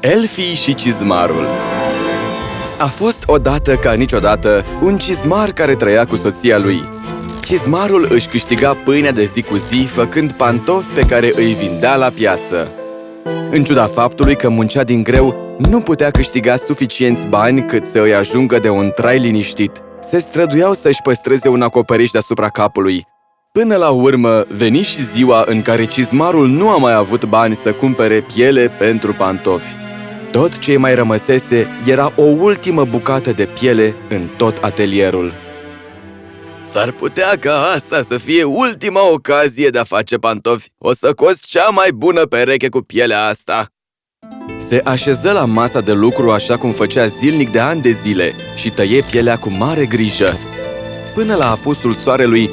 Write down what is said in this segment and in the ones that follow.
Elfii și cizmarul A fost odată ca niciodată un cizmar care trăia cu soția lui. Cizmarul își câștiga pâinea de zi cu zi făcând pantofi pe care îi vindea la piață. În ciuda faptului că muncea din greu, nu putea câștiga suficienți bani cât să îi ajungă de un trai liniștit. Se străduiau să-și păstreze un acoperiș deasupra capului. Până la urmă, veni și ziua în care cizmarul nu a mai avut bani să cumpere piele pentru pantofi. Tot ce mai rămăsese era o ultimă bucată de piele în tot atelierul. S-ar putea ca asta să fie ultima ocazie de a face pantofi. O să cost cea mai bună pereche cu pielea asta. Se așeză la masa de lucru așa cum făcea zilnic de ani de zile și tăie pielea cu mare grijă. Până la apusul soarelui,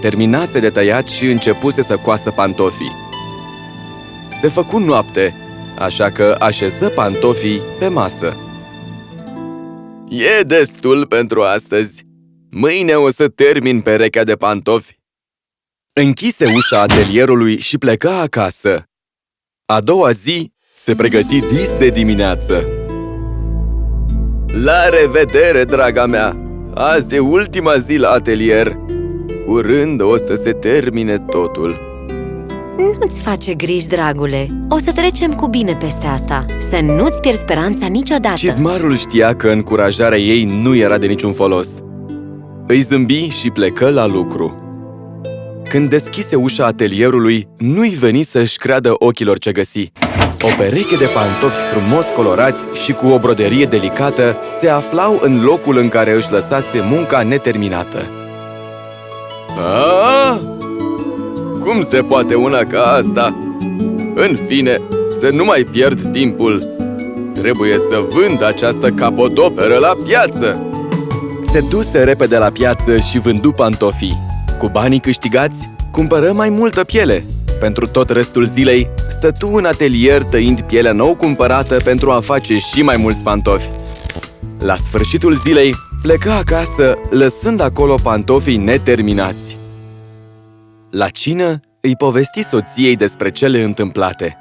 terminase de tăiat și începuse să coasă pantofii. Se făcu noapte, așa că așeză pantofii pe masă. E destul pentru astăzi. Mâine o să termin perechea de pantofi. Închise ușa atelierului și plecă acasă. A doua zi se pregăti dis de dimineață. La revedere, draga mea! Azi e ultima zi la atelier. Curând o să se termine totul. Nu-ți face griji, dragule. O să trecem cu bine peste asta. Să nu-ți pierzi speranța niciodată. Cizmarul știa că încurajarea ei nu era de niciun folos. Îi zâmbi și plecă la lucru. Când deschise ușa atelierului, nu-i veni să-și creadă ochilor ce găsi. O pereche de pantofi frumos colorați și cu o broderie delicată se aflau în locul în care își lăsase munca neterminată. A? Cum se poate una ca asta? În fine, să nu mai pierd timpul. Trebuie să vând această capodoperă la piață. Se duse repede la piață și vându pantofii. Cu banii câștigați, cumpără mai multă piele. Pentru tot restul zilei, stătu în atelier tăind pielea nou cumpărată pentru a face și mai mulți pantofi. La sfârșitul zilei, plecă acasă, lăsând acolo pantofii neterminați. La cină, îi povesti soției despre cele întâmplate.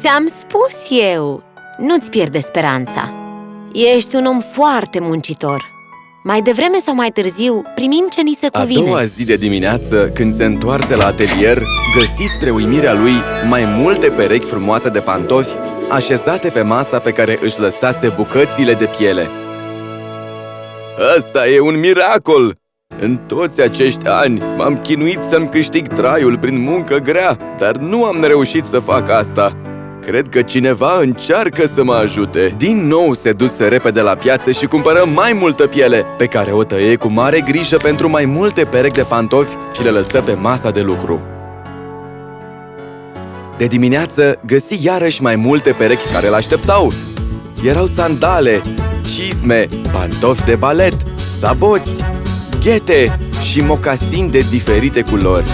Ți-am spus eu! Nu-ți pierde speranța! Ești un om foarte muncitor! Mai devreme sau mai târziu, primim ce ni se cuvine. A doua zi de dimineață, când se întoarse la atelier, găsi spre uimirea lui mai multe perechi frumoase de pantofi așezate pe masa pe care își lăsase bucățile de piele. Asta e un miracol! În toți acești ani m-am chinuit să-mi câștig traiul prin muncă grea, dar nu am reușit să fac asta. Cred că cineva încearcă să mă ajute. Din nou se duse repede la piață și cumpără mai multă piele, pe care o tăie cu mare grijă pentru mai multe perechi de pantofi și le lăsă pe masa de lucru. De dimineață găsi iarăși mai multe perechi care îl așteptau. Erau sandale, cizme, pantofi de balet, saboți, ghete și mocasini de diferite culori.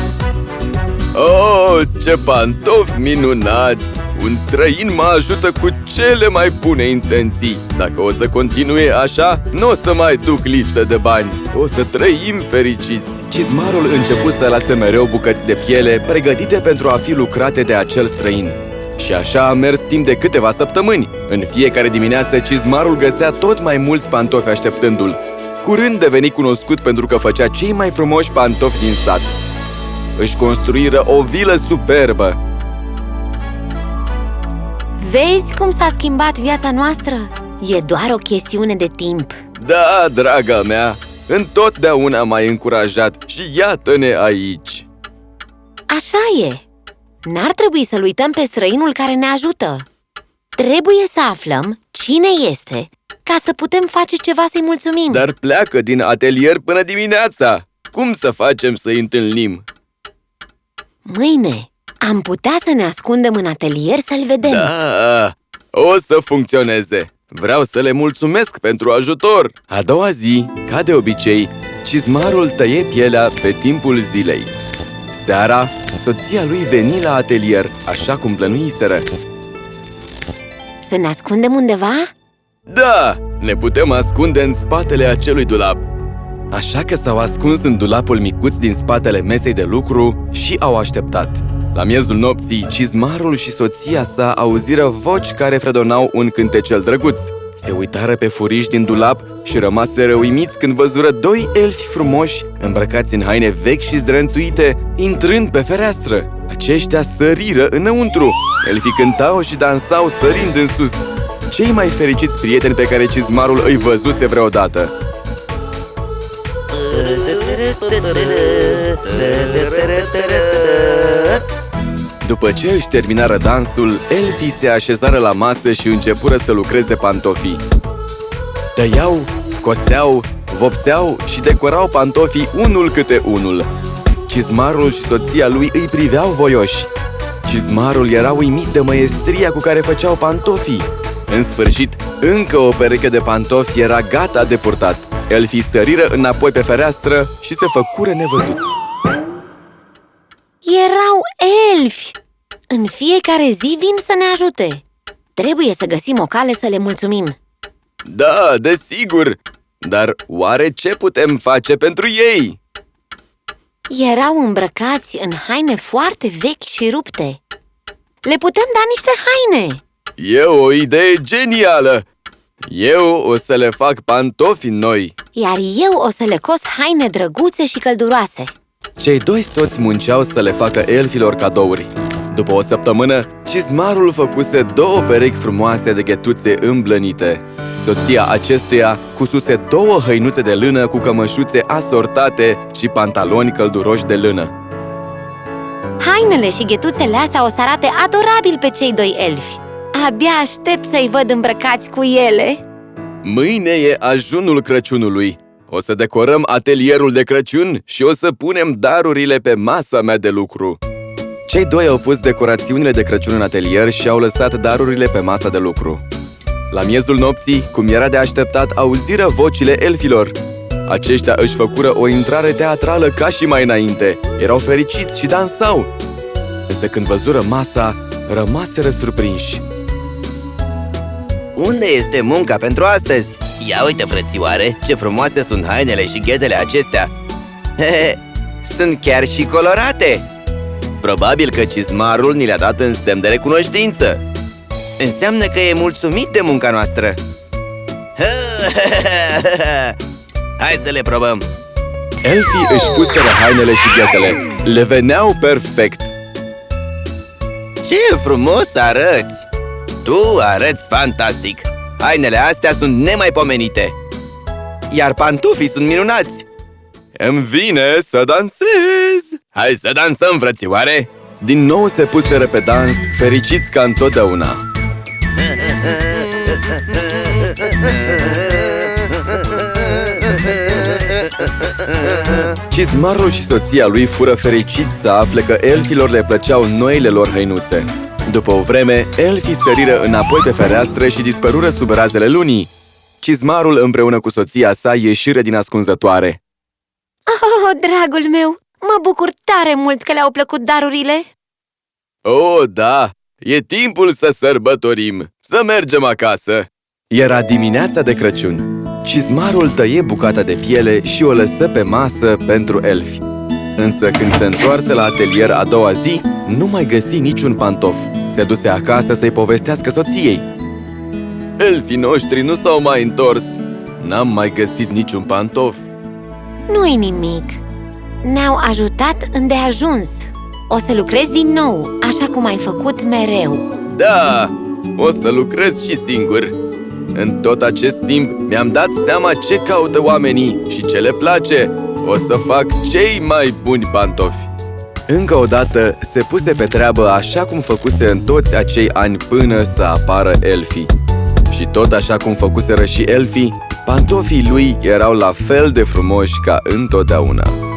Oh, ce pantofi minunați! Un străin mă ajută cu cele mai bune intenții. Dacă o să continue așa, nu o să mai duc lipsă de bani. O să trăim fericiți. Cizmarul început să lase mereu bucăți de piele pregătite pentru a fi lucrate de acel străin. Și așa a mers timp de câteva săptămâni. În fiecare dimineață, cizmarul găsea tot mai mulți pantofi așteptându-l. Curând deveni cunoscut pentru că făcea cei mai frumoși pantofi din sat. Își construiră o vilă superbă, Vezi cum s-a schimbat viața noastră? E doar o chestiune de timp. Da, draga mea, întotdeauna m-ai încurajat și iată-ne aici. Așa e. N-ar trebui să-l uităm pe străinul care ne ajută. Trebuie să aflăm cine este ca să putem face ceva să-i mulțumim Dar pleacă din atelier până dimineața Cum să facem să-i întâlnim? Mâine am putea să ne ascundem în atelier să-l vedem Da, o să funcționeze! Vreau să le mulțumesc pentru ajutor! A doua zi, ca de obicei, cizmarul tăie pielea pe timpul zilei. Seara, soția lui veni la atelier, așa cum plănuiseră. Să ne ascundem undeva? Da! Ne putem ascunde în spatele acelui dulap. Așa că s-au ascuns în dulapul micuț din spatele mesei de lucru și au așteptat. La miezul nopții, cizmarul și soția sa auziră voci care fredonau un cântecel drăguț. Se uitară pe furiș din dulap și rămaseră uimiți când văzură doi elfi frumoși, îmbrăcați în haine vechi și zdrănțuite, intrând pe fereastră. Aceștia săriră înăuntru. Elfii cântau și dansau sărind în sus. Cei mai fericiți prieteni pe care cizmarul îi văzuse vreodată. După ce își terminară dansul, elfii se așezară la masă și începură să lucreze pantofii. Tăiau, coseau, vopseau și decorau pantofii unul câte unul. Cizmarul și soția lui îi priveau voioși. Cizmarul era uimit de măestria cu care făceau pantofii. În sfârșit, încă o pereche de pantofi era gata de purtat. Elfii săriră înapoi pe fereastră și se făcură nevăzuți. Erau elfi! În fiecare zi vin să ne ajute. Trebuie să găsim o cale să le mulțumim. Da, desigur! Dar oare ce putem face pentru ei? Erau îmbrăcați în haine foarte vechi și rupte. Le putem da niște haine! E o idee genială! Eu o să le fac pantofi noi! Iar eu o să le cos haine drăguțe și călduroase. Cei doi soți munceau să le facă elfilor cadouri. După o săptămână, cizmarul făcuse două perechi frumoase de ghetuțe îmblănite. Soția acestuia cususe două hăinuțe de lână cu cămășuțe asortate și pantaloni călduroși de lână. Hainele și ghetuțele astea o să arate adorabil pe cei doi elfi. Abia aștept să-i văd îmbrăcați cu ele. Mâine e ajunul Crăciunului. O să decorăm atelierul de Crăciun și o să punem darurile pe masa mea de lucru. Cei doi au pus decorațiunile de Crăciun în atelier și au lăsat darurile pe masa de lucru. La miezul nopții, cum era de așteptat, auziră vocile elfilor. Aceștia își făcură o intrare teatrală ca și mai înainte. Erau fericiți și dansau. Însă când văzură masa, rămaseră surprinși. Unde este munca pentru astăzi? Ia uite, frățioare, ce frumoase sunt hainele și ghetele acestea Hehe, sunt chiar și colorate Probabil că cizmarul ni le-a dat în semn de recunoștință Înseamnă că e mulțumit de munca noastră Hai să le probăm Elfii își puseră hainele și ghetele. Le veneau perfect. Ce frumos arăți! Tu arăți fantastic! Hainele astea sunt nemaipomenite! Iar pantofii sunt minunați! Îmi vine să dansez! Hai să dansăm, frățioare! Din nou se puseră pe dans, fericiți ca întotdeauna. Cizmarul și soția lui fură fericiți să afle că elfilor le plăceau noile lor hăinuțe. După o vreme, elfii săriră înapoi pe fereastră și dispărură sub razele lunii. Cizmarul împreună cu soția sa ieșire din ascunzătoare. Oh, dragul meu! Mă bucur tare mult că le-au plăcut darurile! Oh, da! E timpul să sărbătorim! Să mergem acasă! Era dimineața de Crăciun. Cizmarul tăie bucata de piele și o lăsă pe masă pentru elfi. Însă când se întoarse la atelier a doua zi, nu mai găsi niciun pantof. Se duse acasă să-i povestească soției. Elfii noștri nu s-au mai întors. N-am mai găsit niciun pantof. Nu-i nimic. Ne-au ajutat îndeajuns. O să lucrezi din nou, așa cum ai făcut mereu. Da, o să lucrez și singur. În tot acest timp mi-am dat seama ce caută oamenii și ce le place. O să fac cei mai buni pantofi. Încă o dată se puse pe treabă așa cum făcuse în toți acei ani până să apară elfii. Și tot așa cum făcuseră și elfii, pantofii lui erau la fel de frumoși ca întotdeauna.